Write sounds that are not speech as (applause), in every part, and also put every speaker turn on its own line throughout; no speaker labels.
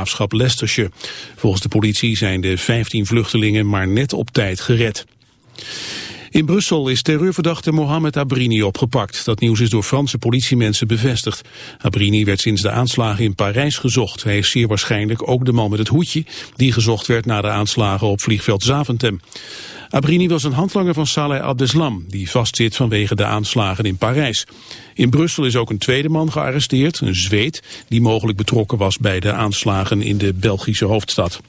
graafschap Leicestershire. Volgens de politie zijn de 15 vluchtelingen maar net op tijd gered. In Brussel is terreurverdachte Mohamed Abrini opgepakt. Dat nieuws is door Franse politiemensen bevestigd. Abrini werd sinds de aanslagen in Parijs gezocht. Hij is zeer waarschijnlijk ook de man met het hoedje... die gezocht werd na de aanslagen op vliegveld Zaventem. Abrini was een handlanger van Saleh Abdeslam... die vastzit vanwege de aanslagen in Parijs. In Brussel is ook een tweede man gearresteerd, een Zweed... die mogelijk betrokken was bij de aanslagen in de Belgische hoofdstad.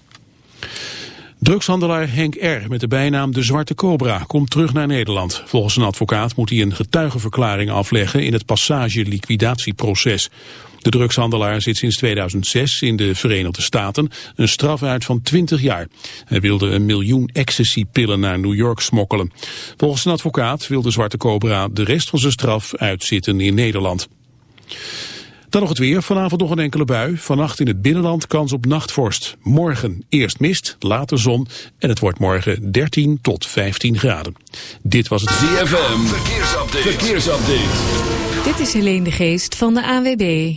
Drugshandelaar Henk R. met de bijnaam De Zwarte Cobra komt terug naar Nederland. Volgens een advocaat moet hij een getuigenverklaring afleggen in het passage-liquidatieproces. De drugshandelaar zit sinds 2006 in de Verenigde Staten een straf uit van 20 jaar. Hij wilde een miljoen ecstasy-pillen naar New York smokkelen. Volgens een advocaat wil de Zwarte Cobra de rest van zijn straf uitzitten in Nederland. Dan nog het weer. Vanavond nog een enkele bui. Vannacht in het binnenland kans op nachtvorst. Morgen eerst mist, later zon. En het wordt morgen 13 tot 15 graden. Dit was het
ZFM. Verkeersupdate. Verkeersupdate.
Dit is Helene de Geest van de AWB.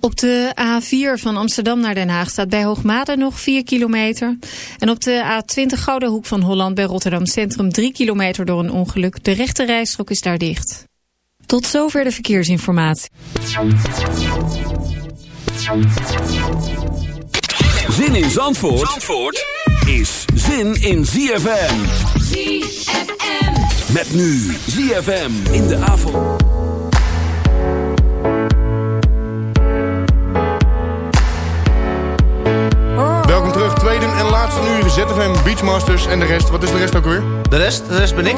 Op de A4 van Amsterdam naar Den Haag staat bij Hoogmade nog 4 kilometer. En op de A20 Gouden Hoek van Holland bij Rotterdam Centrum 3 kilometer door een ongeluk. De rechte rijstrook is daar dicht. Tot zover de verkeersinformatie.
Zin in Zandvoort, Zandvoort is zin in ZFM.
ZFM.
Met nu ZFM in de avond.
En laatste uur ZFM Beachmasters en de rest. Wat is de rest ook weer?
De rest? De rest ben ik.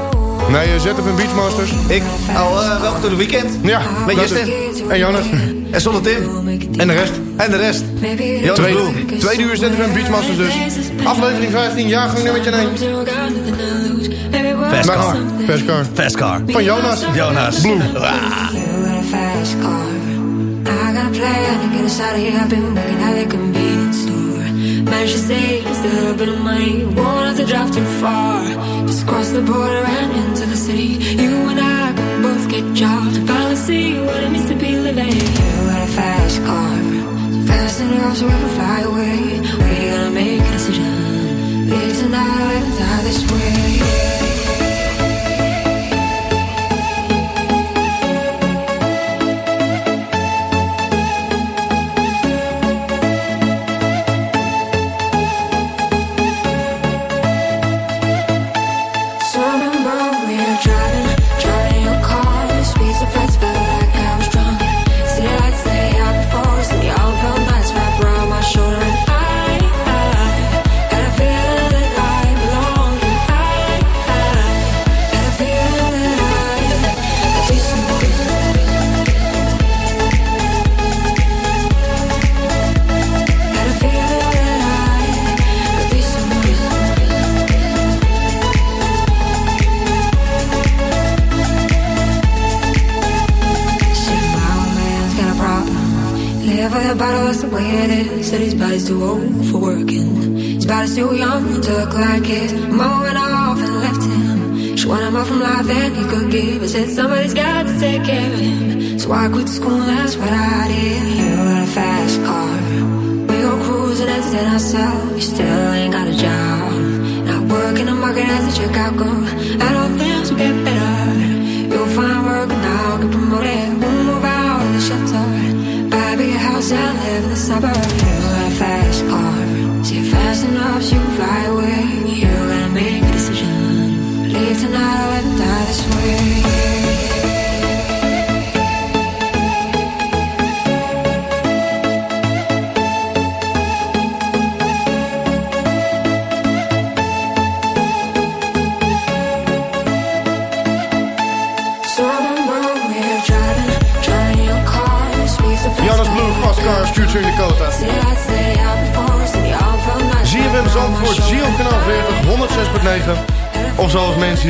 Nee, uh, ZFM Beachmasters.
Ik? Oh, uh, welkom tot het weekend.
Ja.
Met Justin.
En Jonas.
En zonder Tim.
En de rest.
En de rest.
Jonas tweede, tweede uur ZFM Beachmasters dus. Aflevering 15, jaargang nummertje 1.
Fastcar.
Fastcar.
Fastcar.
Van Jonas.
Jonas.
Blue.
I Managed to save a little bit of money. Won't have to drive too far. Just cross the border and into the city. You and I can both get jobs. Finally see what it means to be living. You got a fast car. So fast enough so we can fly away. We're gonna make a decision. Live tonight die this way. Said his body's too old for working. His body's too young to look like it. mom went off and left him. She wanted more from life than he could give. I said somebody's got to take care of him. So I quit school, that's what I did. You got a fast car. We go cruising, entertain ourselves. You still ain't got a job. Not working the market as a checkout girl. I don't things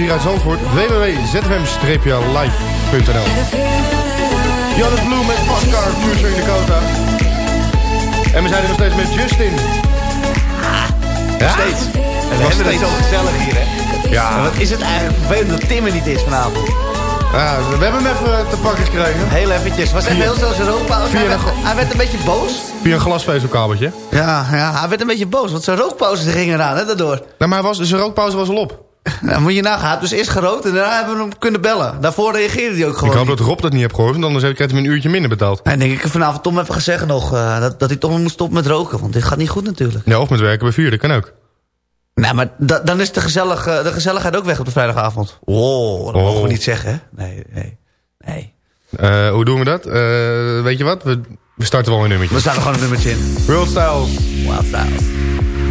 hier uit Zandvoort, www.zfm-live.nl Janus Blue met Fastcar, Future Dakota. En we zijn er nog steeds met Justin.
Ja? Steeds. En we hebben het zo gezellig hier, hè?
Ja.
En wat is het eigenlijk vervelend dat Tim er niet is vanavond?
Ja, we hebben hem even te pakken gekregen.
Heel eventjes. Was even heel zijn rookpauze. Hij werd, hij werd een beetje boos.
Via een glasvezelkabeltje.
Ja, ja, hij werd een beetje boos. Want zijn rookpauze ging eraan, hè, daardoor.
Nou, maar hij was, zijn rookpauze was al op. (laughs)
Nou, moet je nagaan. Dus eerst gerookt en daarna hebben we hem kunnen bellen. Daarvoor reageerde hij ook gewoon
Ik hoop
niet.
dat Rob dat niet heeft gehoord, want anders krijgt hij een uurtje minder betaald.
En denk ik vanavond Tom even gezegd nog eh, dat, dat hij toch moet stoppen met roken. Want dit gaat niet goed natuurlijk.
Ja, of met werken bij vuur, dat kan ook.
Nou, maar da- dan is de, gezellig, eh, de gezelligheid ook weg op de vrijdagavond. Oh, dat
Oh.
mogen we niet zeggen, hè? Nee, nee, nee.
Eh, hoe doen we dat? Weet je wat? We, we starten wel een nummertje.
We staan er gewoon een nummertje in.
World Styles.
Wow, Styles.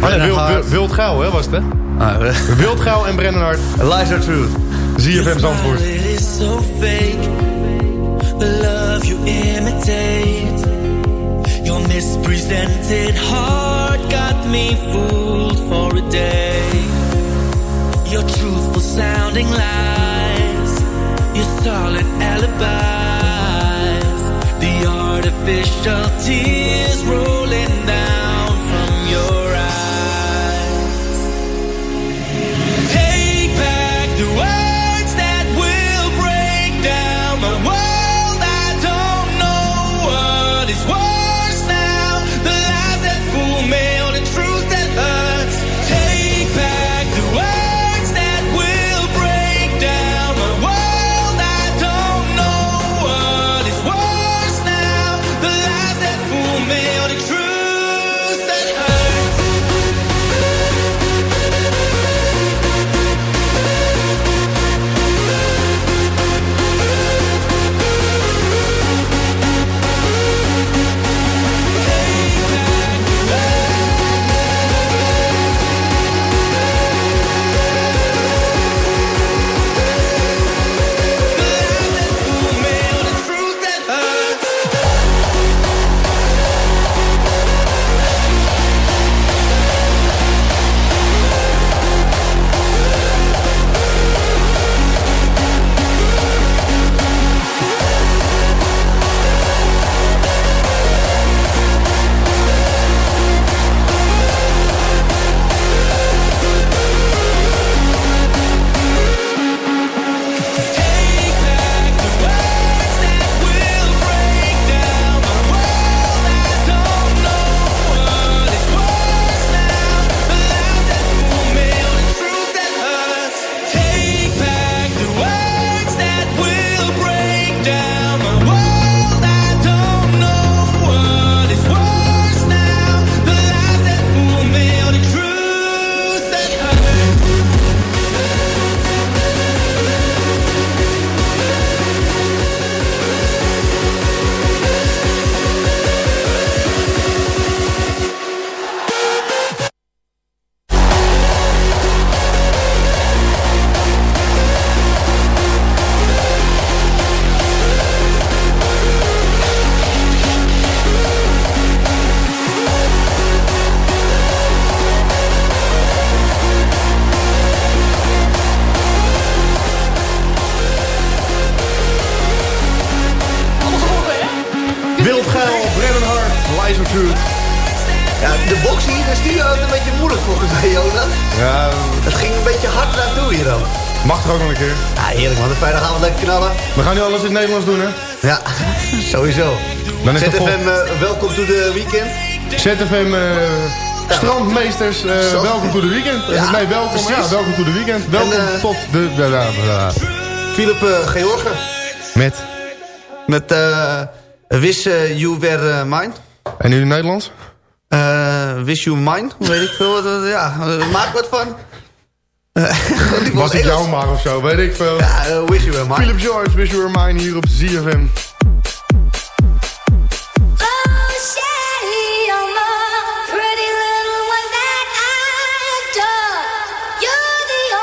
Oh,
Brennan
wild, wild, wild Gauw, hè, was het, hè?
Ah, eh, (laughs)
Wild Gauw en Brennan Hart.
Lies are truth.
ZFM Zandvoort.
It is so fake. The love you imitate. Your mispresented heart got me fooled for a day. Your truthful sounding lies. Your solid alibis. The artificial tears rolling
Ja, heerlijk man. De vrijdagavond lekker knallen.
We gaan nu alles in het Nederlands doen, hè?
Ja, (laughs) sowieso.
Dan is.
ZFM, eh, welkom to the weekend.
ZFM eh, Strandmeesters, eh, welkom to the weekend.
Ja,
nee, welkom,
precies.
ja, welkom to the weekend. Welkom tot de... Ja.
Philip uh, Georgen.
Met.
Met eh Wish You Were Mine.
En nu in Nederlands?
Eh, wish You Mine. Weet ik veel. Wat, wat- ja, maak wat van. Eh, (laughs)
Was het
Engels.
jou maar of zo, weet ik veel.
Ja, eh, Wish You Were Mine.
Philip George, Wish You Were Mine hier op ZFM.
Oh, say you're my pretty little one that I adore.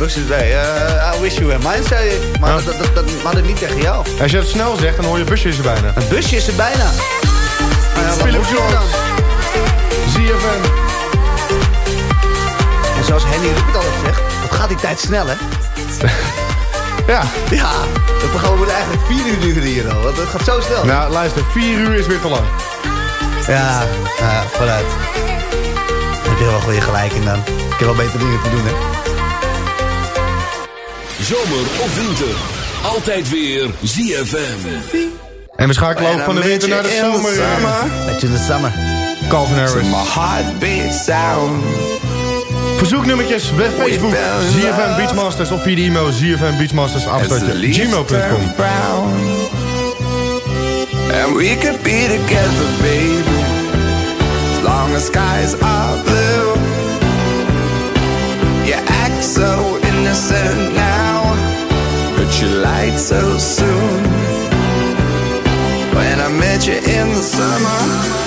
Ja, busjes bij. Eh, I wish you were mine, zei ik. Maar
Ja.
dat, dat, dat niet tegen jou.
Als je het snel zegt, dan hoor je busjes er bijna.
Een busje is er bijna. Nou ja, wat
Philip George. ZFM.
En zoals Henny Rukert altijd zegt, wat gaat die tijd snel, hè? (laughs)
Ja.
Ja, het programma moet eigenlijk vier uur duren hier al. Want het gaat zo snel.
Nou, luister, vier uur is weer te lang.
Ja, ja, vooruit. Heb je wel goede gelijk in dan. Ik heb wel betere dingen te doen, hè?
Zomer of winter. Altijd weer ZFM.
En we schakelen over van de winter naar de zomer.
Met in the summer.
Calvin Harris.
heartbeat sound.
Verzoeknummertjes, web Facebook, ZFM Beachmasters of via de e-mail ZFM Beachmasters gmail.com.
And we could be together, baby. As long as skies are summer.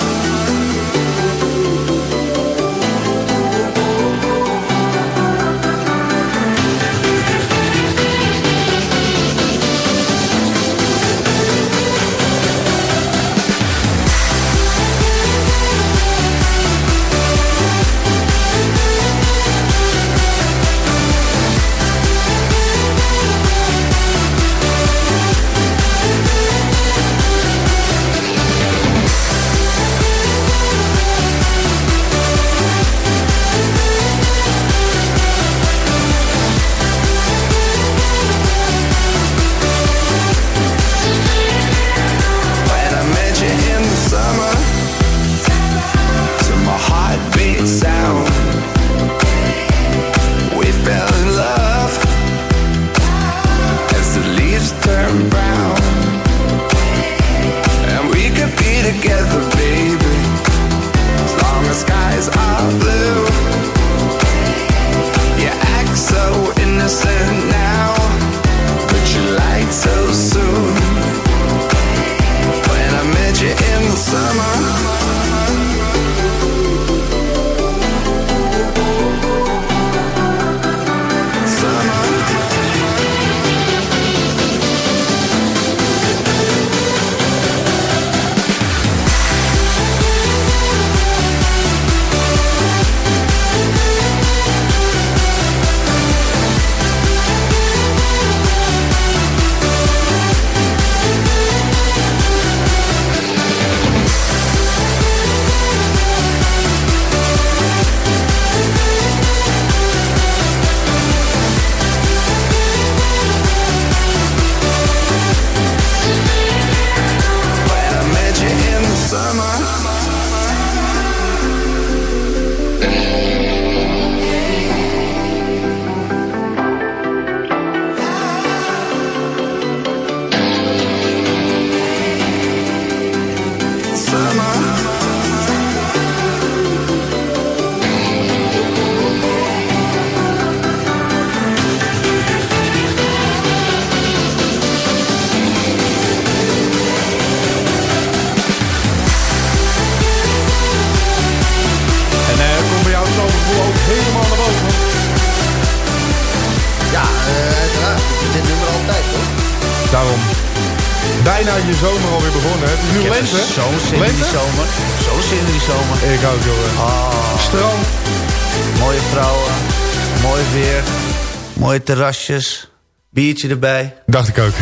Terrasjes. Biertje erbij.
Dacht ik ook.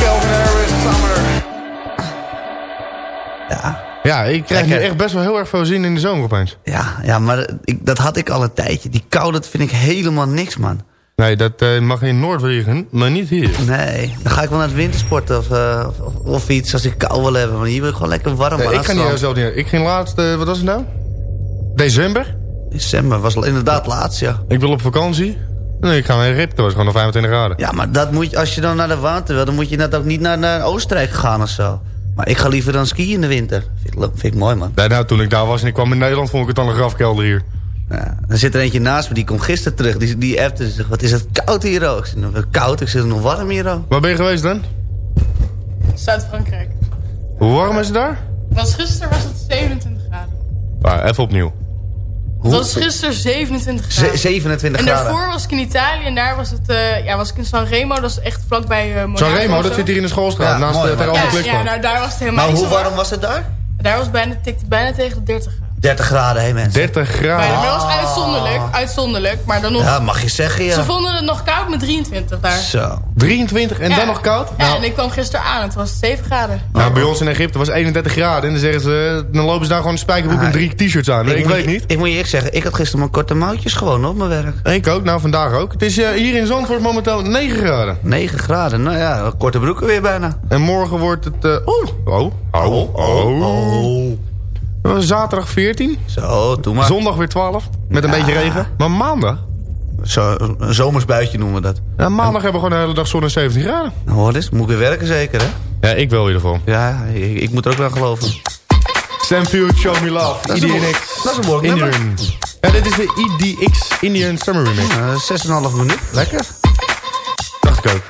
Calvin Harris, Summer.
Ja,
Ja, ik krijg nu
Lekker.
echt best wel heel erg veel zin in de zomer opeens.
ja, ja maar ik, dat had ik al een tijdje. Die kou, dat vind ik helemaal niks, man.
Nee, dat eh, mag in Noord-Wiegen, maar niet hier.
Nee, dan ga ik wel naar het wintersporten of, eh, of, of iets als ik kou wil hebben. Maar hier wil ik gewoon lekker warm
Nee, ik ga niet zelf niet. Ik ging laatst, eh, wat was het nou? December.
December was inderdaad laatst, ja.
Ik wil op vakantie. Nee, ik ga naar Rip. Dat was gewoon nog 25 graden.
Ja, maar dat moet je, als je dan naar de warmte wil, dan moet je net ook niet naar, naar Oostenrijk gaan of zo. Maar ik ga liever dan skiën in de winter. Vind ik, vind ik mooi, man.
Nee, nou, toen ik daar was en ik kwam in Nederland, vond ik het al een grafkelder hier.
Ja, er zit er eentje naast me, die komt gisteren terug. Die, die appte en zegt, wat is het koud hier ook? Ik zeg, "Nou, koud, ik zeg, nog warm hier ook.
Waar ben je geweest dan?
Zuid-Frankrijk.
Hoe warm is het daar?
Was gisteren was het 27 graden.
Ah, even opnieuw.
Het was gisteren 27
Ze-
graden.
27
en
graden.
daarvoor was ik in Italië en daar was het uh, ja, was ik in Sanremo. Dat is echt vlakbij uh, Monaco.
Sanremo, dat zit hier in de schoolstraat.
Ja,
naast
mooi,
de de
Ja, ja, nou daar was het helemaal
Maar
niet
hoe
warm
was het daar?
Daar was het bijna, tikte bijna tegen de 30 graden.
30 graden, hé mensen.
30
Bijna,
graden.
maar dat was uitzonderlijk, uitzonderlijk. Maar dan nog,
Ja, mag je zeggen,
ze
ja.
vonden het nog koud met 23 daar.
Zo.
23 en
Ja.
dan nog koud?
Ja,
Nou,
en ik kwam gisteren aan, het was 7 graden.
nou, bij ons in Egypte was 31 graden. En dan zeggen ze, dan lopen ze daar gewoon een spijkerbroek en
Ah,
drie t-shirts aan. Ik,
moet
weet
je-
niet.
Ik moet je eerlijk zeggen, ik had gisteren mijn korte mouwtjes gewoon op mijn werk.
Ik ook, nou vandaag ook. Het is eh, hier in Zandvoort momenteel 9 graden.
9 graden, nou ja, korte broeken weer bijna.
En morgen wordt het... eh oh, oh, oh, oh.
Oh.
Zaterdag 14.
Zo, doe maar.
Zondag weer 12. Met een
Ja.
beetje regen. Maar maandag?
Zo, een zomersbuitje noemen we dat.
Ja, maandag hebben we gewoon de hele dag zon en 17 graden.
Nou, hoor eens, moet ik weer werken zeker, hè?
Ja, ik wel in ieder geval.
Ja, ik, ik moet er ook wel geloven.
Sam Field, Show Me Love.
Dat dat is een nummer.
Indian. Ja, dit is de IDX Indian Summer Remix.
Uh, 6,5 minuut, lekker.
Dacht ik ook.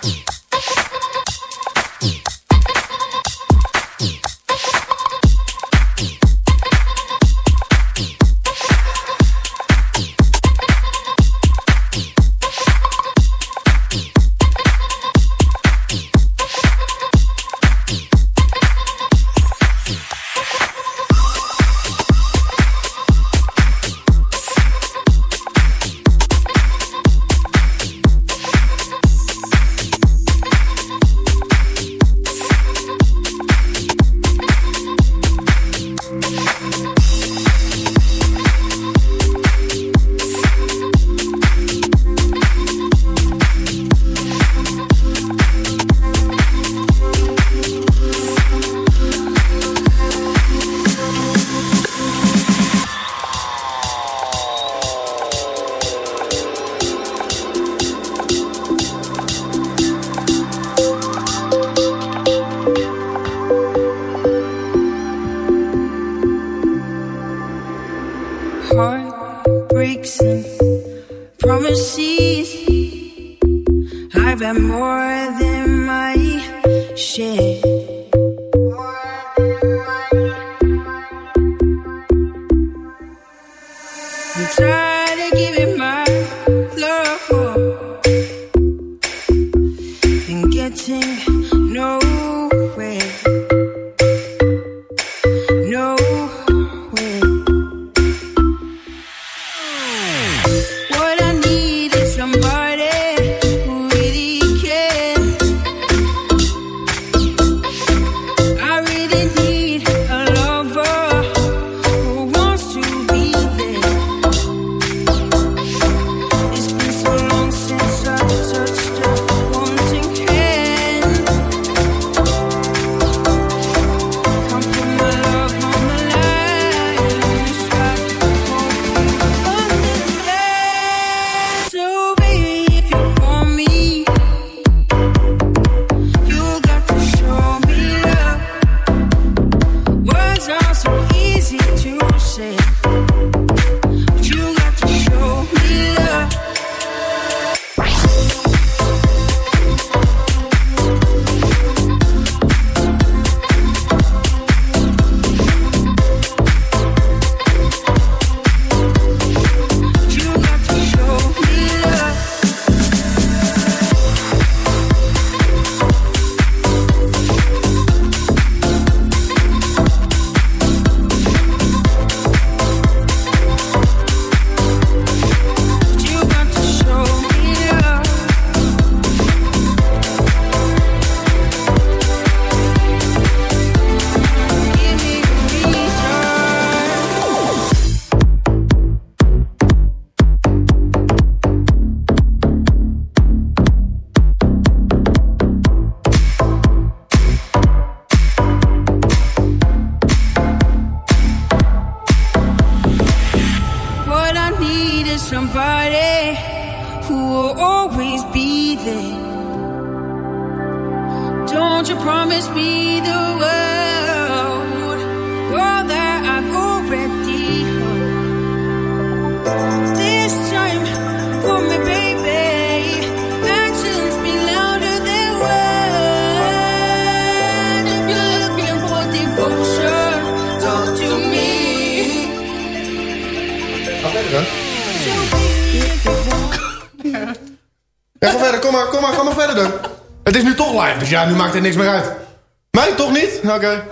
Easy to
nu maakt het niks meer uit. Mij toch niet? Oké.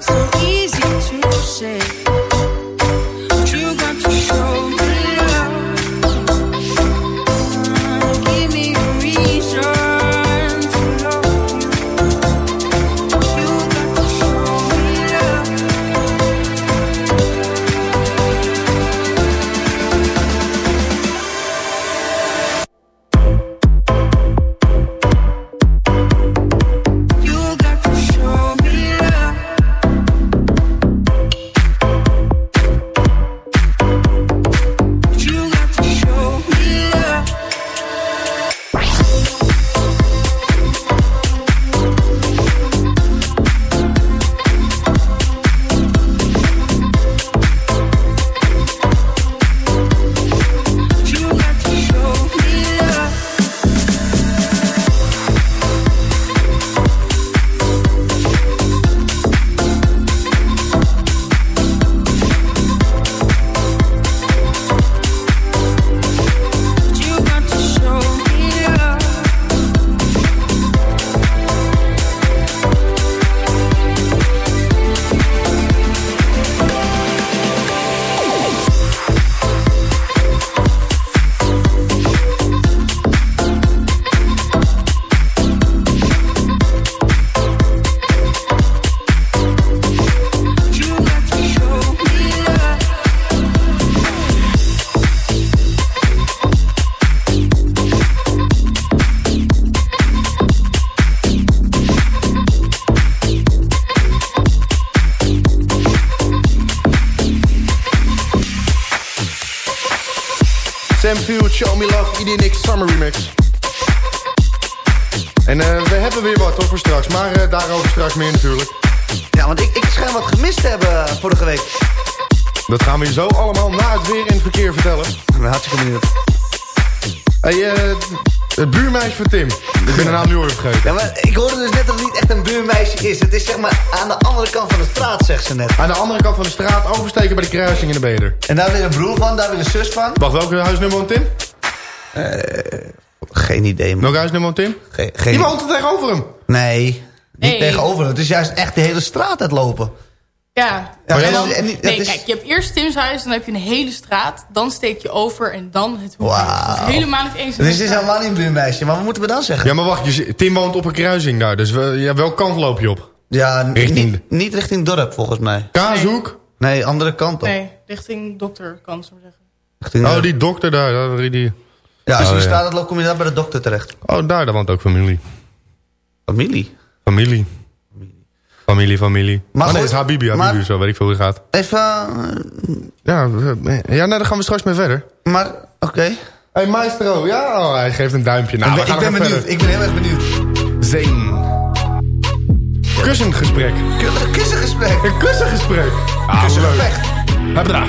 Dat gaan we je zo allemaal na het weer in het verkeer vertellen.
Hartstikke benieuwd.
Hey, eh, het buurmeisje van Tim. Ik ben de naam nu weer vergeten.
Ja, maar ik hoorde dus net dat het niet echt een buurmeisje is. Het is zeg maar aan de andere kant van de straat, zegt ze net.
Aan de andere kant van de straat oversteken bij de kruising in de Beder.
En daar weer een broer van, daar weer een zus van.
Wacht, welke huisnummer woont Tim?
Geen idee, man.
Welk huisnummer woont Tim?
Ge- geen
Die woont er tegenover hem.
Nee, niet tegenover. Het is juist echt de hele straat uitlopen.
Ja.
En dan-
Nee, kijk, je hebt eerst Tim's huis, dan heb je een hele straat. Dan steek je over en dan het hoekje. Dus helemaal niet eens
Dus het is helemaal niet een buurmeisje. Maar wat moeten we dan zeggen?
Ja, maar wacht, je Tim woont op een kruising daar. Dus we, ja, welke kant loop je op?
Ja,
Richting-
niet, niet richting dorp, volgens mij.
Kaashoek?
Nee, andere kant op.
Nee, richting dokter, kan ik zeggen.
Richting,
Oh, die dokter daar. Die, die.
ja, als je
Oh, ja.
straat loopt, kom je daar bij de dokter terecht.
Oh, daar, daar woont ook familie.
Familie.
Familie. Familie, familie.
Maar
oh nee, het is Habibi, Habibi
maar-
of zo, weet ik veel hoe het gaat.
Even, eh,
Ja, ja nou, daar gaan we straks mee verder.
maar, oké.
Hey, maestro. Ja, oh, hij geeft een duimpje. Nou,
ik
we
ben,
gaan
ik ben benieuwd.
verder.
Ik ben heel erg benieuwd.
Zeen. Kussengesprek.
Kussengesprek.
Een kussengesprek. Ah,
Kussengevecht.
daar.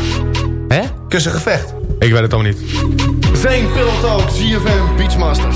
Hè?
Kussengevecht.
Ik weet het allemaal niet. Zeen, Pillow Talk, ZFM, Beachmasters.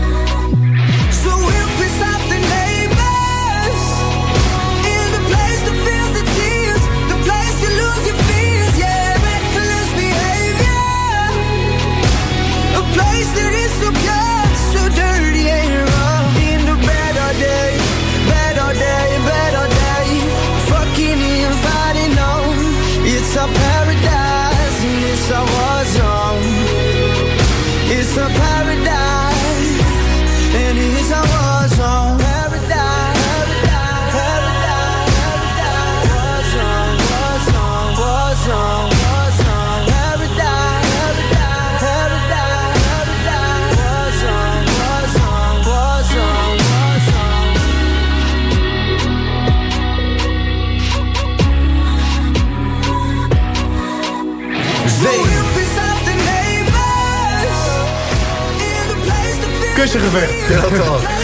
Kussengevecht.
Ja.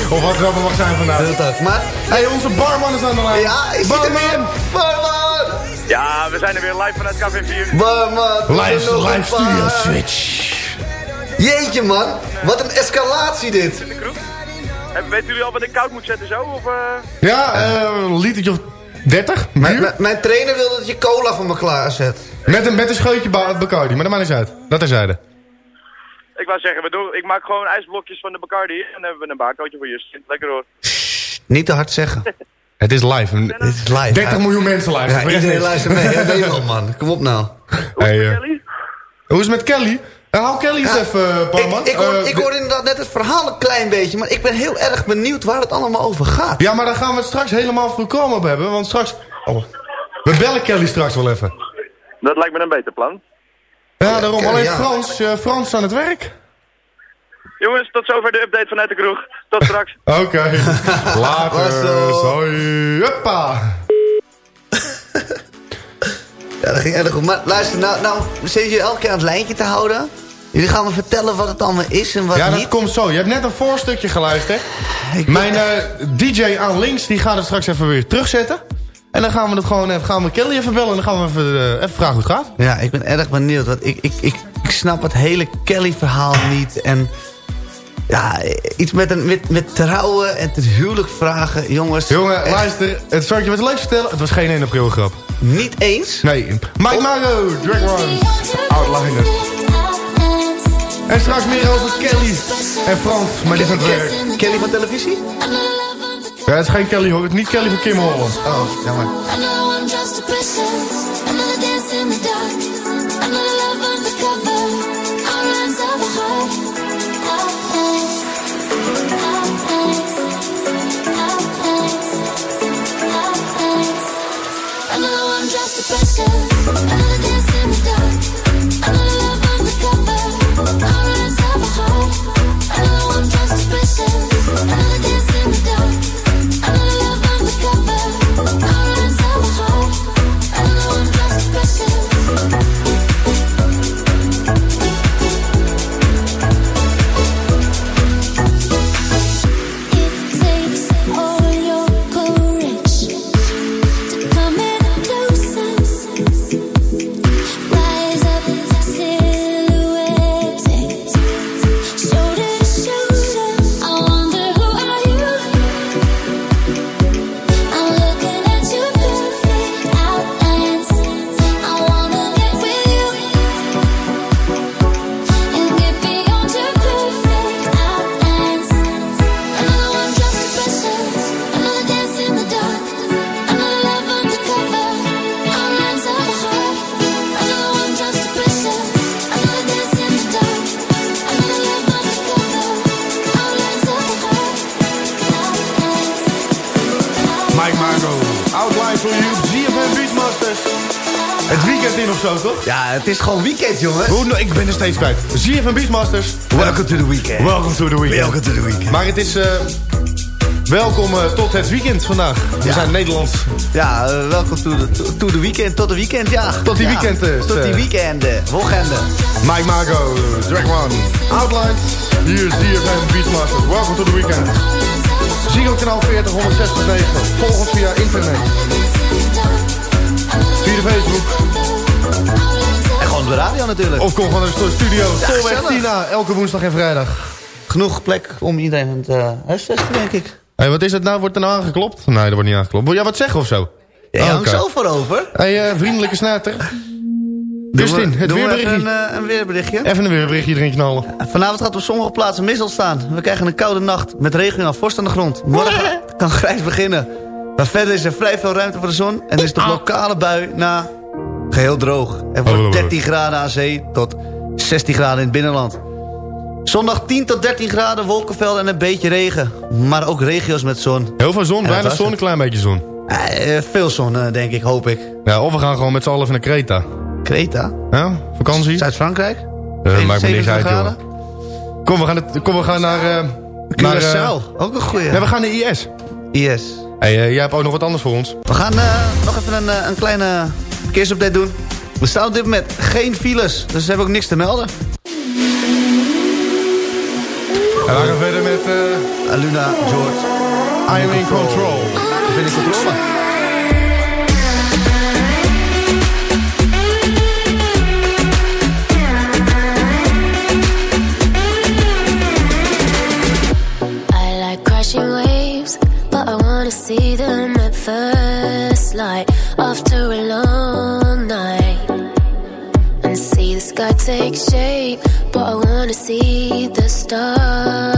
Of wat het allemaal mag zijn vandaag.
Dat ook. Maar,
Hey, onze barman is aan de lijn.
ja, ik zit er weer.
Barman!
Barman!
Ja, we zijn er weer live vanuit Café 4.
Barman! er
Live, live studio switch.
Jeetje, man. Wat een escalatie dit.
In de kroeg. En weten jullie al wat ik koud moet zetten zo? Of, eh?
Ja, eh, een litertje of 30?
Mijn, trainer wil dat je cola voor me klaarzet.
Met een, met een scheutje ba- Bacardi, maar dat maakt niet uit. Dat terzijde.
Ik wou zeggen, we doen, ik maak gewoon ijsblokjes van de Bacardi en dan hebben we een baarcootje voor Justin. Lekker hoor.
Niet te hard zeggen. (laughs)
Het is live.
Dit is live.
30
Ja.
miljoen mensen
Ja,
luisteren.
iedereen luistert mee. Ja, nee, joh, man. Kom op nou.
Hey, eh,
Kelly?
hoe is het met Kelly? Eh, hou Kelly eens
Ja,
even, eh, barman.
Ik, ik, hoor, ik hoor inderdaad net het verhaal een klein beetje, maar ik ben heel erg benieuwd waar het allemaal over gaat.
Ja, maar daar gaan we het straks helemaal voorkomen op hebben. Want straks... Oh, we bellen Kelly straks wel even.
Dat lijkt me een beter plan.
Ja, daarom. Alleen
ja.
Frans, eh, Frans aan het werk.
Jongens, tot zover de update vanuit de kroeg. Tot straks. (laughs)
Oké. (laughs) Later. Hoi. Huppa. (laughs)
Ja, dat ging erg goed. Maar luister, nou, nou zit je elke keer aan het lijntje te houden. Jullie gaan me vertellen wat het allemaal is en wat
Ja, dat
niet.
komt zo. Je hebt net een voorstukje geluisterd.
Ik-
Mijn eh, DJ aan links, die gaat het straks even weer terugzetten. En dan gaan we het gewoon even, gaan we Kelly even bellen en dan gaan we even, eh, even vragen hoe het gaat.
Ja, ik ben erg benieuwd. Want ik, ik, ik, ik snap het hele Kelly-verhaal niet. En ja, iets met, een, met, met trouwen en het huwelijk vragen. Jongens,
Jongen,
echt
luister, het zal ik je wat leuks vertellen. Het was geen 1 april grap.
niet eens.
Nee. Mike Mago, Drag One, Outliners. En straks meer over Kelly en Frans, maar die is aan het werk.
Kelly van televisie?
Ja, het is geen Kelly hoor, het is niet Kelly van Kim Holland.
Oh, jammer.
Just a person. Another dance in the dark.
Het
is gewoon weekend, jongens.
Hoe, nou, ik ben er steeds kwijt. ZFM Beachmasters.
Welcome to the weekend.
Welcome to the weekend.
Welcome to the weekend.
Maar het is... eh, welkom eh, tot het weekend vandaag. We
Ja.
zijn Nederlands.
Ja, eh, welkom to the, to, to the weekend. Tot de weekend, ja.
Tot die
Ja,
weekend is,
Tot die weekenden. Wochenden.
Mike Mago, Drag One, Outline. Hier is ZFM Beachmasters. Welcome to the weekend. Ziggo kanaal 40, 106.9. Volg ons via internet. Facebook.
En gewoon op de radio natuurlijk.
Of kom gewoon naar de studio. Tolweg
gezellig.
Tina, elke woensdag en vrijdag.
Genoeg plek om iedereen te uh, huisvesten, denk ik.
Hé, wat is het nou? Wordt er nou aangeklopt? Nee, er wordt niet aangeklopt. Wil jij wat zeggen of zo?
Ja,
Oh,
zo voor over.
Hé, eh, vriendelijke snater. Justin, het weerberichtje.
Even een, eh, een weerberichtje.
Even een weerberichtje erin knallen.
Vanavond gaat op sommige plaatsen mist ontstaan. We krijgen een koude nacht met regionaal vorst aan de grond. Morgen (laughs) kan grijs beginnen. Maar verder is er vrij veel ruimte voor de zon. En is de lokale bui na geheel droog. Er wordt 13 graden aan zee tot 16 graden in het binnenland. Zondag 10 tot 13 graden, wolkenvelden en een beetje regen. Maar ook regio's met zon.
Heel veel zon, weinig zon, een klein beetje zon.
Eh, veel zon, eh, denk ik, hoop ik.
Ja, of we gaan gewoon met z'n allen even naar Kreta.
Kreta?
Ja, vakantie.
Zuid-Frankrijk?
Eh, maakt me niks
27
uit,
graden?
joh. Kom, we gaan, het, kom, we gaan naar... eh naar, eh,
ook een goeie.
Nee, we gaan naar IS.
IS.
Hey, eh, jij hebt ook nog wat anders voor ons.
We gaan eh, nog even een, eh, een kleine verkeersupdate doen. We staan op dit moment geen files, dus we hebben ook niks te melden.
En we gaan verder met... eh
Aluna, George.
I am in control.
Ik ben in controle.
I like crashing waves, but I wanna see them at first light after a long sky take shape, but I wanna see the stars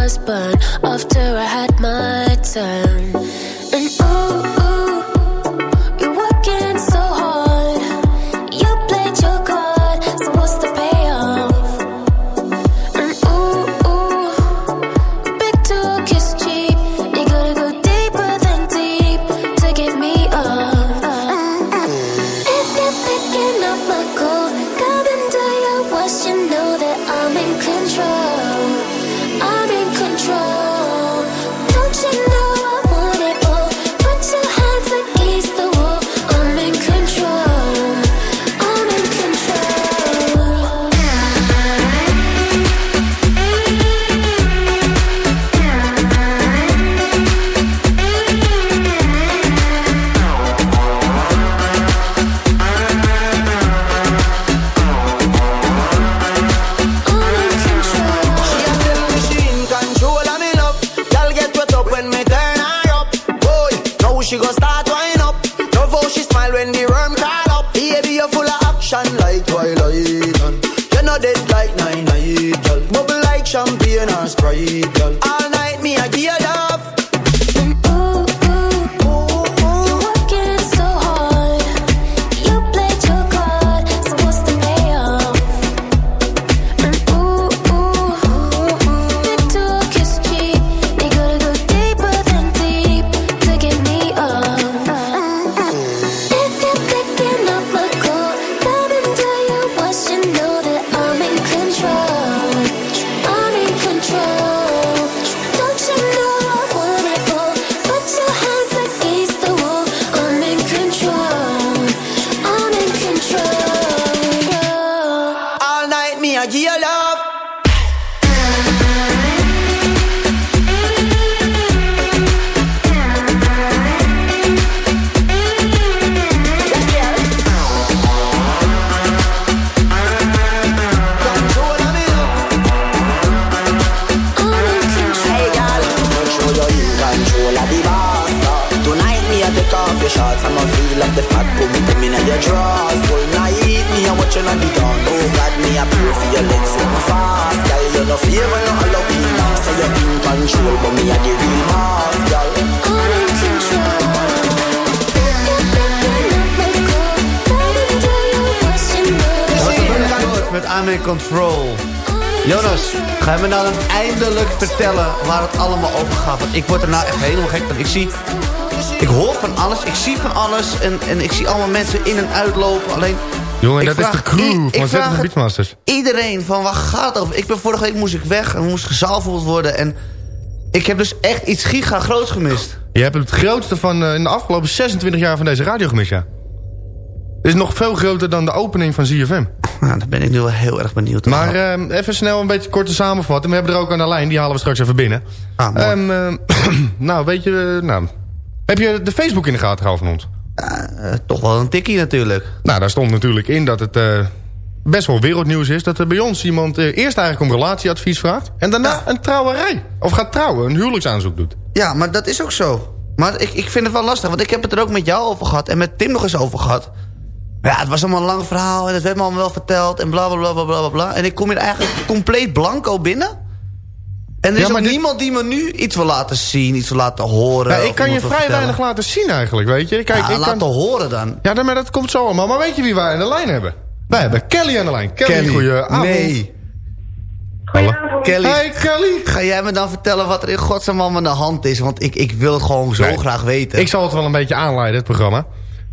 control,
but me I the real boss, girl.
I'm in control.
George met I'm in control. Jonas, ga je me nou dan eindelijk vertellen waar het allemaal over gaat? Want ik word er nou echt helemaal gek van. Ik zie... Ik hoor van alles, ik zie van alles en, en ik zie allemaal mensen in en uitlopen. Alleen,
Jongen, dat is de crew van Zetten
het
Beachmasters.
Iedereen van waar gaat het over? Ik ben vorige week moest ik weg en moest gezaalvoerd worden. En ik heb dus echt iets giga groots gemist.
Je hebt het grootste van eh, in de afgelopen 26 jaar van deze radio gemist, ja. Is nog veel groter dan de opening van ZFM.
Nou, daar ben ik nu wel heel erg benieuwd naar.
Maar eh, even snel een beetje korte samenvatting. We hebben er ook aan de lijn, die halen we straks even binnen.
Ah.
Ehm, eh, (clears throat) nou, weet je, eh, nou, heb je de Facebook in de gaten gehouden van ons?
toch wel een tikkie natuurlijk.
Nou, daar stond natuurlijk in dat het best wel wereldnieuws is... dat er bij ons iemand eh, eerst eigenlijk om relatieadvies vraagt... en daarna een trouwerij. Of gaat trouwen, een huwelijksaanzoek doet.
Ja, maar dat is ook zo. Maar ik, ik vind het wel lastig, want ik heb het er ook met jou over gehad... en met Tim nog eens over gehad. Ja, het was allemaal een lang verhaal en het werd me allemaal wel verteld... en bla, bla, bla, bla, bla, bla. En ik kom hier eigenlijk compleet blanco binnen... En er is
Ja,
ook
dit-
niemand die me nu iets wil laten zien, iets wil laten horen.
Ja, ik kan je vrij
vertellen.
weinig laten zien eigenlijk, weet je. Kijk,
Ja,
ik
laten
kan...
horen dan.
Ja, maar dat komt zo allemaal. Maar weet je wie wij aan de lijn hebben? Wij hebben Kelly aan de lijn. Kelly,
Kelly.
goeie
Nee.
Hallo.
Kelly,
Hey Kelly.
ga jij me dan vertellen wat er in godsnaam allemaal aan de hand is? Want ik, ik wil het gewoon zo
Nee.
graag weten.
Ik zal het wel een beetje aanleiden, het programma.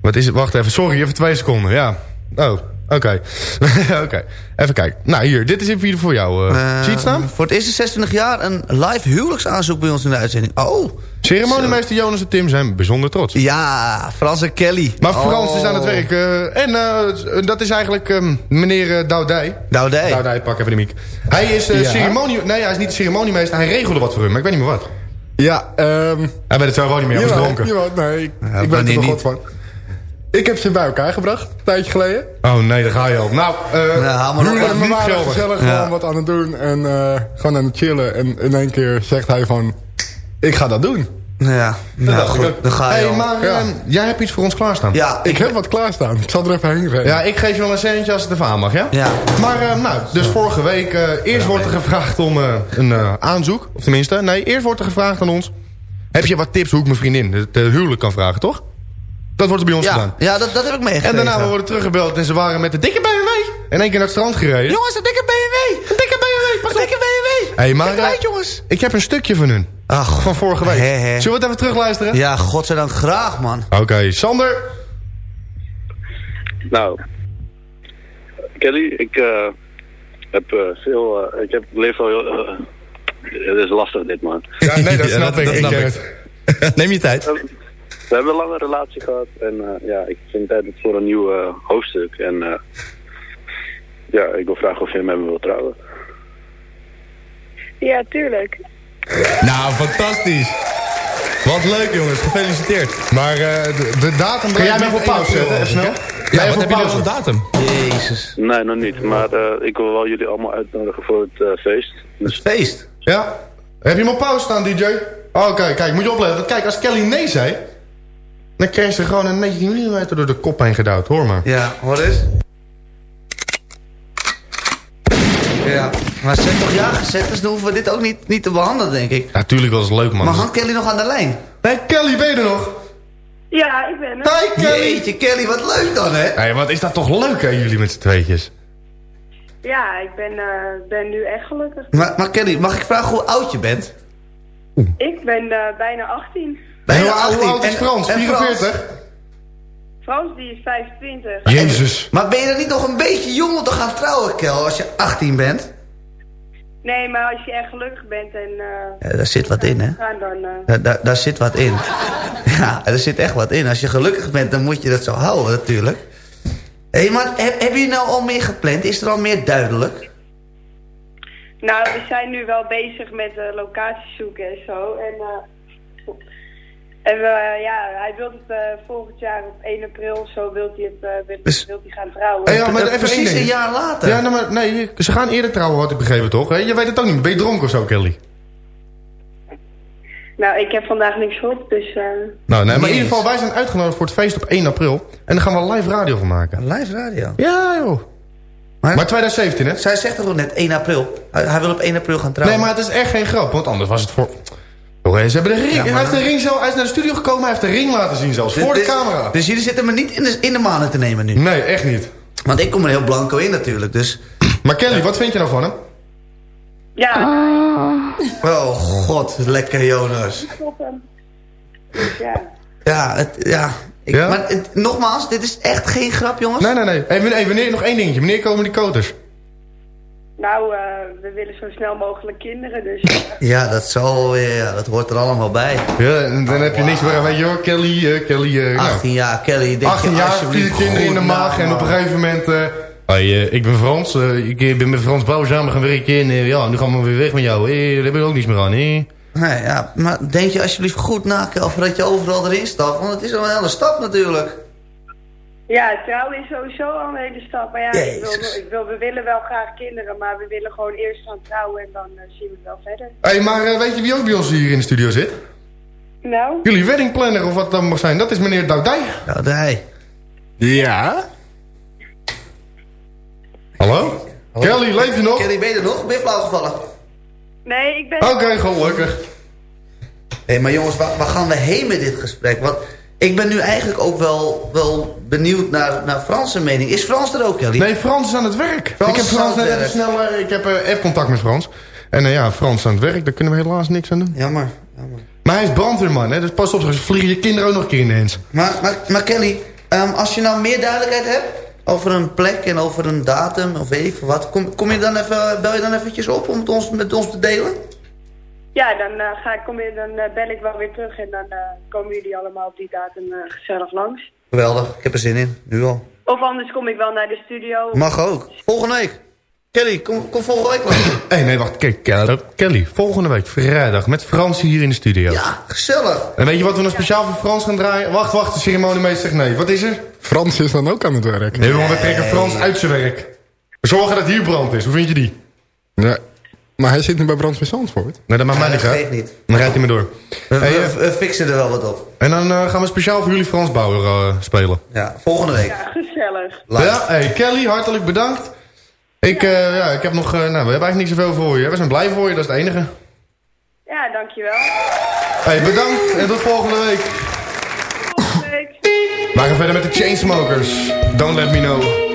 Wat is het? Wacht even. Sorry, even twee seconden. Ja. Oh, oké. (laughs) oké. Even kijken. Nou, hier. Dit is even voor jou. eh.
Eh,
Zie je het staan?
Voor het eerste 26 jaar een live huwelijksaanzoek bij ons in de uitzending. Oh,
Ceremoniemeester Jonas en Tim zijn bijzonder trots.
ja, Frans en Kelly.
Maar Frans
Oh.
is aan het werk. eh, en eh, dat is eigenlijk ehm, meneer uh, Doudij.
Doudij.
Doudij, pak even de mic. Hij is
Ja.
ceremonie... Nee, hij is niet de ceremoniemeester. Hij regelde wat voor hem, maar ik weet niet meer wat.
Ja, ehm
Hij weet het zelf ook niet meer. Hij was dronken.
jawel, nee, ik,
Ja,
ik weet er nog
niet?
wat van. Ik heb ze bij elkaar gebracht, een tijdje geleden.
Oh nee, daar ga je al. Nou, eh
Ja, maar
En waren gezellig
Ja.
gewoon wat aan het doen en eh, gewoon aan het chillen. En in één keer zegt hij van, ik ga dat doen.
Ja, nou goed, dan ga je
hey,
al.
maar
Ja.
ehm, jij hebt iets voor ons klaarstaan.
Ja,
Ik heb wat klaarstaan, ik zal er even heen rennen.
Ja, ik geef je wel een centje als het ervan aan mag, ja?
Ja.
Maar ehm, nou, dus vorige week... eh, eerst wordt er gevraagd om een eh, aanzoek. Of tenminste, nee, eerst wordt er gevraagd aan ons... Heb je wat tips hoe ik mijn vriendin het huwelijk kan vragen, toch? Dat wordt er bij ons
ja,
gedaan.
ja dat, dat heb ik meegekregen.
En daarna we worden teruggebeld en ze waren met de dikke BMW. In één keer naar het strand gereden.
Jongens, een dikke BMW!
Een dikke BMW, pas
Een dikke BMW!
Hey, maar
Kijk eruit, jongens!
ik heb een stukje van hun.
Ach,
Van vorige week.
Hè, hè.
Zullen we het even terugluisteren?
Ja, godzijdank graag, man.
Oké, Sander.
Nou, Kelly, ik eh, heb eh, veel. eh, ik heb leef al heel. eh, het is lastig dit, man.
Ja, nee, dat (laughs)
Ja,
snap
dat-
ik.
dat snap ik. (laughs) Neem je tijd.
We hebben een lange relatie gehad en eh, ja, ik vind het tijd voor een nieuw eh, hoofdstuk. En eh, ja, ik wil vragen of je met me wilt trouwen.
Ja, tuurlijk.
Nou, fantastisch. Wat leuk jongens, gefeliciteerd.
Maar eh, de, de datum... Kan jij me even op pauze zetten, even snel?
Ja, wat heb je nou voor datum?
Jezus.
Nee, nog niet. Maar eh, ik wil wel jullie allemaal uitnodigen voor het eh, feest. Dus
Feest.
Ja? Heb je hem op pauze staan, DJ? Oh, Oké, kijk, moet je opletten. Want Kijk, als Kelly nee zei... dan kreeg ze gewoon een 19 mm door de kop heen gedouwd. Hoor maar.
Ja, hoor eens. Ja, maar zet toch ja gezet, dus dan hoeven we dit ook niet, niet te behandelen, denk ik.
Natuurlijk was het leuk, man.
Maar hangt Kelly nog aan de lijn?
Hey, Kelly, ben je er nog?
Ja, ik ben er.
Hey, Kelly!
Jeetje, Kelly, wat leuk dan, hè?
Hey, wat is dat toch leuk, hè, jullie met z'n tweetjes?
Ja, ik ben, eh, ben nu echt gelukkig.
Maar, maar Kelly, mag ik vragen hoe oud je bent?
Ik ben eh, bijna 18.
Bijna
Hoe- hoe
18.
oud is
En-
Frans?
en
44?
Frans die is 25.
Jezus.
Maar ben je dan niet nog een beetje jong om te gaan trouwen, Kel, als je 18 bent?
Nee, maar als je echt gelukkig bent en... eh
Ja, daar zit wat in, hè?
gaan dan... eh,
Daar, daar, daar zit wat in. (laughs) Ja, er zit echt wat in. Als je gelukkig bent, dan moet je dat zo houden, natuurlijk. Hé, hey, maar heb, hebben jullie nou al meer gepland? Is er al meer duidelijk?
Nou, we zijn nu wel bezig met uh, locaties zoeken en zo. En, eh, en we, ja, hij wil het eh, volgend jaar op 1 april zo wil hij, het, eh, wil,
Dus-
wil hij gaan trouwen.
Hey, ja, maar even
Precies een jaar later.
Ja, nou, maar nee, ze gaan eerder trouwen, had ik begrepen, toch? Hè? Je weet het ook niet. Ben je dronken of zo, Kelly?
Nou, ik heb vandaag niks op, dus... eh,
Nou, nee, maar in ieder geval, wij zijn uitgenodigd voor het feest op 1 april. En daar gaan we live radio van maken.
Live radio.
Ja, joh.
Maar,
Maar 2017, hè?
zij zegt toch net 1 april? Hij, hij wil op 1 april gaan trouwen.
Nee, maar het is echt geen grap, want anders was het voor... Ze hebben de ring,
Ja, maar
hij, heeft de ring zelf, hij is naar de studio gekomen, hij heeft de ring laten zien zelfs, voor de
Dus-
camera.
Dus jullie zitten me niet in de, in de manen te nemen nu?
Nee, echt niet.
Want ik kom er heel blanco in natuurlijk, dus...
Maar Kelly, wat vind je nou van hem?
ja,
Oh god, lekker Jonas.
ja.
Ja, het, ja. Ik,
Ja?
Maar het- nogmaals, dit is echt geen grap jongens.
Nee, nee, nee. Hey, wanneer, nog één dingetje. Wanneer komen die koters?
Nou, eh, we willen zo snel mogelijk kinderen, dus... eh, (laughs)
Ja, dat zal weer, ja, dat hoort er allemaal bij.
Ja, en dan heb je niks meer aan, weet je wel. Kelly, eh, Kelly, eh, nou,
18 jaar, Kelly, denk
18
je
jaar, vier kinderen in de maag en op een gegeven moment... eh hey, ik ben Frans, ik ben met Frans Bouw samen gaan werken en ja, nu gaan we weer weg met jou. Eh, daar hebben we ook niets meer aan, hè?
Nee, ja, maar denk je alsjeblieft goed na, Kel, voordat je overal erin stapt. Want het is wel een hele stap natuurlijk.
Ja, trouwen is sowieso al een hele stap. Maar ja, ik wil, ik wil, we willen wel graag kinderen, maar we willen gewoon eerst gaan trouwen en dan eh, zien we het wel verder.
Hé, hey, maar eh, weet je wie ook bij ons hier in de studio zit?
Nou?
Jullie weddingplanner of wat dat mag zijn, dat is meneer Doudij.
Doudij.
Ja?
Hallo? Kelly, leef je nog?
Kelly, ben je er nog? Ben je flauw gevallen?
Nee, ik ben...
Oké, gelukkig.
Hé, hey, maar jongens, waar, waar, gaan we heen met dit gesprek? Want ik ben nu eigenlijk ook wel, wel benieuwd naar, naar Frans' mening. Is Frans er ook, Kelly?
Nee, Frans is aan het werk.
Frans
ik heb Frans net
werk.
even snel... Uh, ik heb uh, app-contact met Frans. En uh, ja, Frans aan het werk, daar kunnen we helaas niks aan doen.
Jammer, jammer.
Maar hij is brandweerman, hè. Dus pas op, ze vliegen je kinderen ook nog een keer in de hens.
Maar, maar, maar Kelly, um, als je nou meer duidelijkheid hebt... over een plek en over een datum of weet ik wat... Kom, kom je dan even, bel je dan eventjes op om het ons, met ons te delen?
Ja, dan, uh, ga ik, kom je, dan uh, bel ik wel weer terug en dan uh, komen jullie allemaal op die datum gezellig langs.
Geweldig, ik heb er zin in, nu al.
Of anders kom ik wel naar de studio.
Mag ook, volgende week. Kelly, kom, kom volgende week langs.
Hé, hey, nee, wacht, kijk, Kelly, volgende week, vrijdag, met Frans hier in de studio.
Ja, gezellig.
En weet je wat we nog speciaal voor Frans gaan draaien? Wacht, wacht, de ceremoniemeester zegt nee. Wat is er?
Frans is dan ook aan het werk.
Nee, jongen, we trekken Frans uit zijn werk. We zorgen dat hier brand is, hoe vind je die?
Ja. Maar hij zit nu bij Brandweer Zandvoort.
Nee, dat maakt mij
ja,
niet
dat
uit.
niet.
Dan rijdt hij me door.
We,
hey,
we, we, fixen er wel wat op.
En dan uh, gaan we speciaal voor jullie Frans Bauer uh, spelen.
Ja, volgende week.
Ja, gezellig.
Live. Ja, hey, Kelly, hartelijk bedankt. Ik, uh, ja, ik heb nog, nou, we hebben eigenlijk niet zoveel voor je. We zijn blij voor je, dat is het enige.
Ja, dankjewel.
Hey, bedankt en tot volgende week.
Volgende week.
We gaan verder met de Chainsmokers. Don't let me know.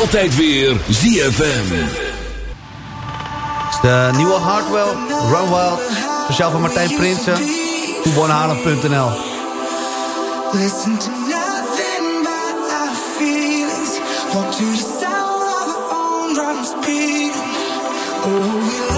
Altijd weer ZFM.
is de nieuwe Hardwell Run Wild. Speciaal van Martijn Prinsen. Toebonhaarlem.nl
Listen to nothing but our feelings. Walk to the sound of our own drums beating. Oh,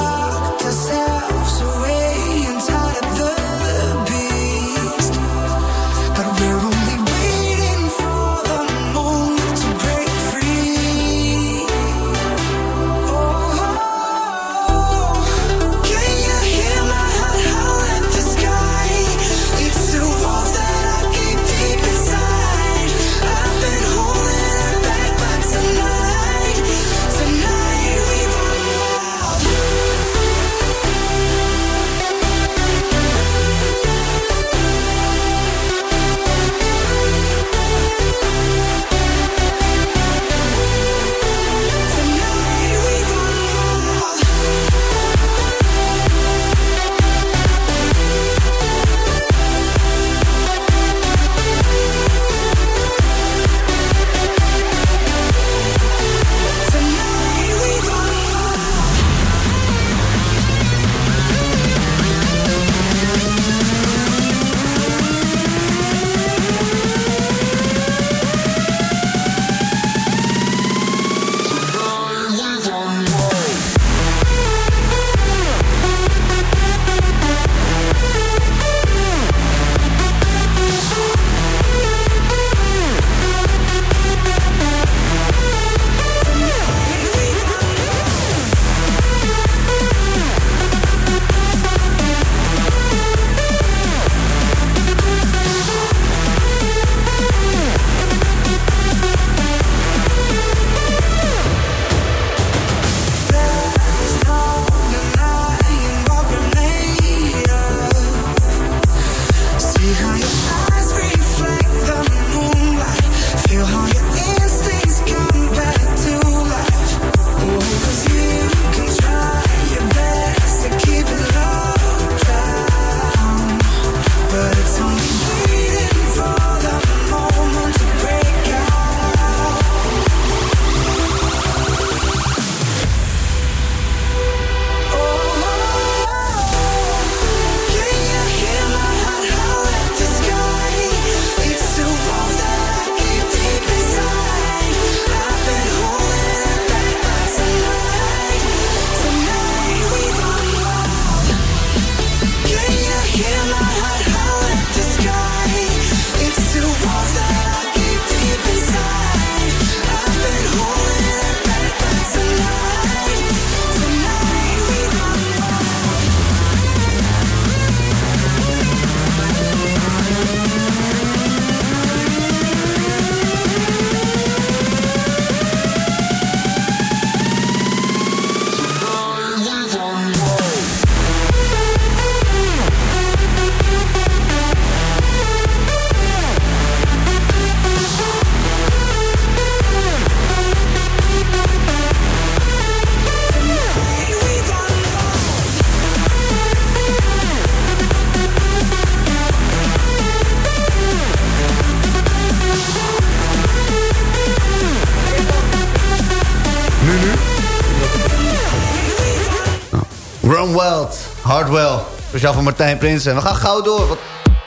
Hardwell. Speciaal van Martijn Prinsen. We gaan gauw door, want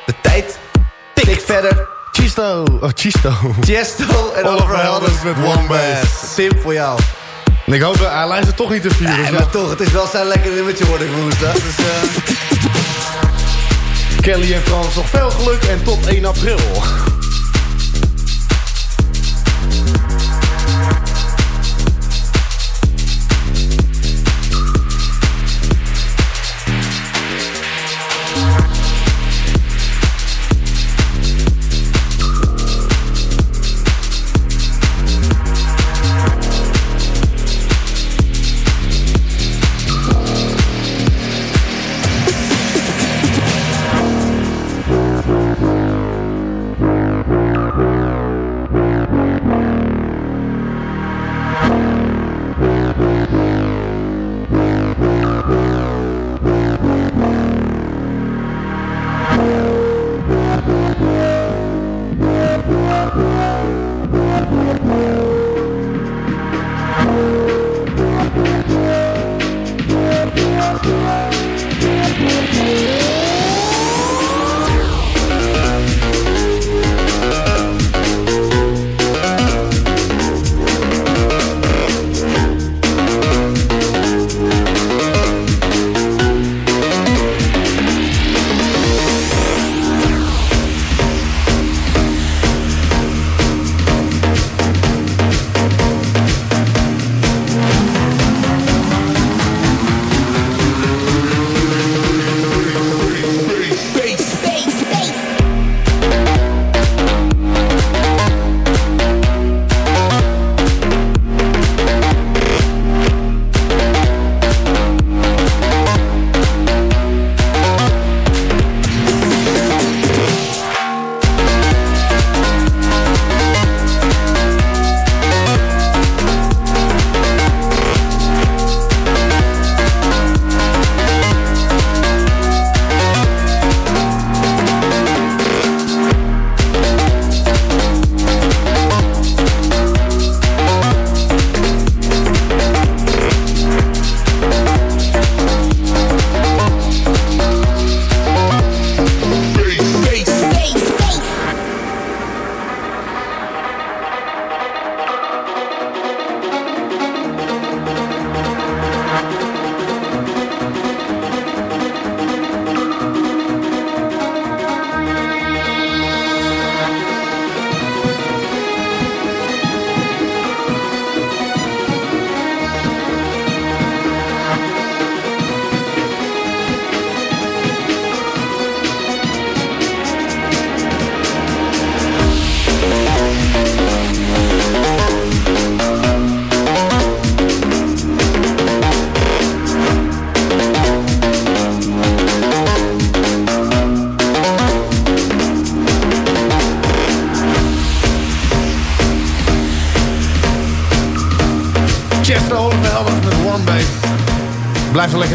de tijd tikt verder.
Chisto. Oh, Chisto.
Tiesto en
Oliver
Heldens met Wombats. Tim voor jou.
En ik hoop, dat hij luistert toch niet te vieren.
Nee,
dus
maar
ja.
toch, het is wel zijn lekker nummertje worden woensdag. (laughs) Dus, eh,
Kelly en Frans nog veel geluk en tot 1 april.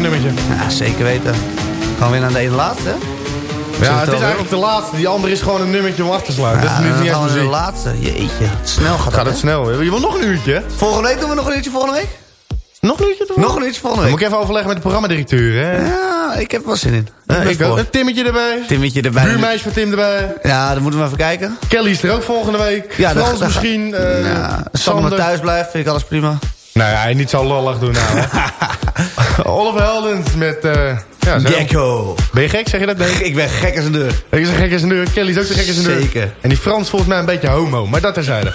Een lekker nummertje.
Ja, zeker weten. Gaan we weer naar de ene laatste? hè?
Ja, het is eigenlijk de laatste. Die andere is gewoon een nummertje om af te sluiten.
Ja,
dat is
dan
niet eens
de laatste. Jeetje, snel gaat,
Gaat
dat,
het snel. Je wil nog een uurtje?
Volgende week doen we nog een uurtje volgende week?
Nog een uurtje?
Nog een uurtje volgende
Dan
week.
moet ik even overleggen met de programmadirecteur, hè?
Ja, ik heb er wel zin in.
Ja, ik ook.
voor.
Een Timmetje erbij.
Timmetje erbij.
Buurmeisje van Tim erbij.
Ja, dan moeten we even kijken.
Kelly is er ook volgende week.
Ja,
Frans
dat-
misschien. eh
Ja, Sander thuis blijft, vind ik alles prima.
Nou ja, niet zo lollig doen nou, hè. (laughs) (laughs) Oliver Heldens met... eh ja, zo.
Gecko.
Ben je gek, zeg je dat? Nee.
Ik ben gek als een deur.
Ik een gek als een deur. Kelly is ook zo gek als een deur.
Zeker.
En die Frans volgens mij een beetje homo. Maar dat terzijde.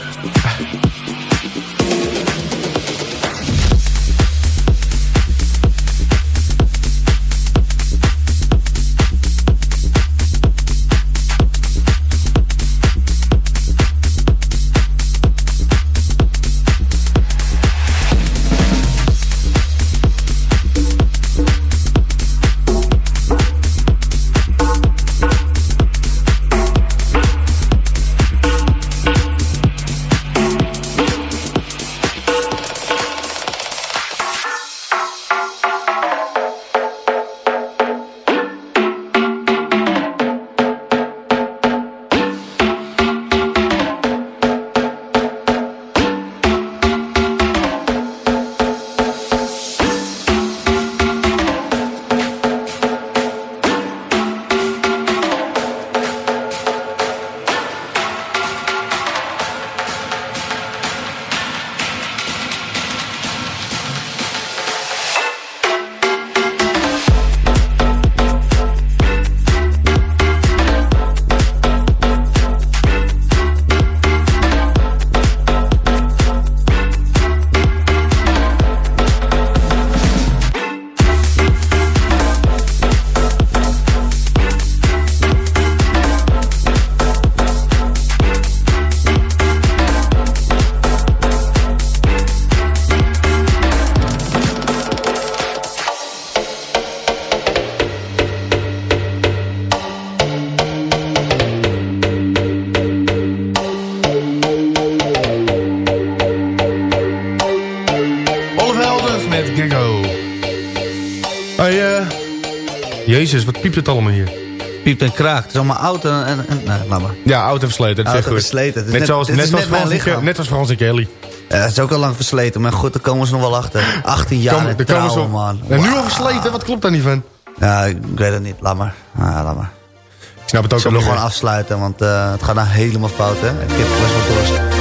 Piept
en kraakt. Het is allemaal oud en... en, en laat maar.
Ja, oud en versleten, dat is
Oud en
goed.
versleten.
Net,
net-
zoals, net, en als Frans en Kelly.
Ja, het is ook al lang versleten. Maar goed, daar komen ze nog wel achter. 18 jaar
komen ze
trouwen,
op.
man.
En nu al versleten, wat klopt daar niet van?
Ja, ik weet het niet. Laat maar. Ah, laat maar.
Ik snap het ook
Zullen we
al
gewoon afsluiten, want eh, het gaat nou helemaal fout, hè? Ik heb best wel dorst.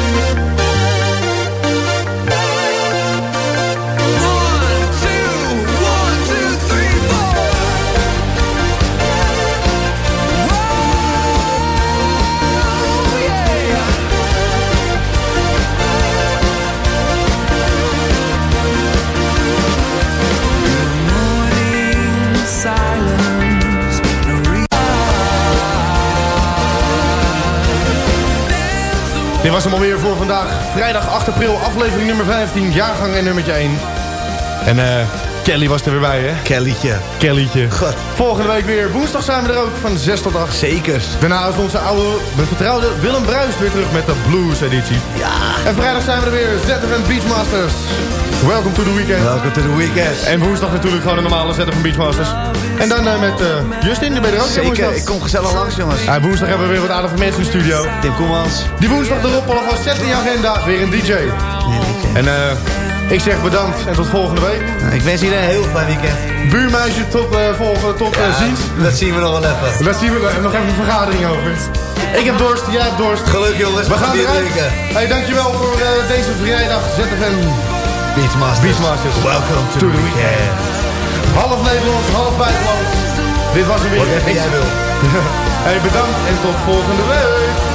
Dit was hem alweer voor vandaag. Vrijdag 8 april, aflevering nummer 15, jaargang en nummertje 1. En eh Kelly was er weer bij, hè?
Kellytje.
Kellytje.
God.
Volgende week weer. Woensdag zijn we er ook van 6 tot 8.
Zeker.
Daarna is onze oude, vertrouwde Willem Bruist weer terug met de Blues editie.
Ja.
En vrijdag zijn we er weer. ZFM Beachmasters. Welcome to the weekend.
Welcome to the weekend.
En woensdag natuurlijk gewoon een normale ZFM Beachmasters. En dan eh, met eh, Justin, die ben je er ook
Zeker, ik kom gezellig langs, jongens.
Ja, woensdag hebben we weer wat aardige mensen in de studio.
Tim Koemans.
Die woensdag erop alvast zet in je agenda. Weer een DJ. En eh, ik zeg bedankt en tot volgende week.
Ik wens iedereen een heel fijn weekend.
Buurmeisje tot, eh volgende, tot eh, ziens.
Dat zien we nog wel even.
Daar zien we er nog even een vergadering over. Ik heb dorst, jij hebt dorst.
Geluk jongens,
We gaan eruit. Hey, dankjewel voor eh, deze vrijdag ZFM
Beachmasters.
Beachmasters.
Welcome to, the weekend.
Half Nederlands, half buitenland. Dit was hem weer.
Wat jij wil. (laughs)
hey, bedankt en tot volgende week.